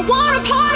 I wanna party.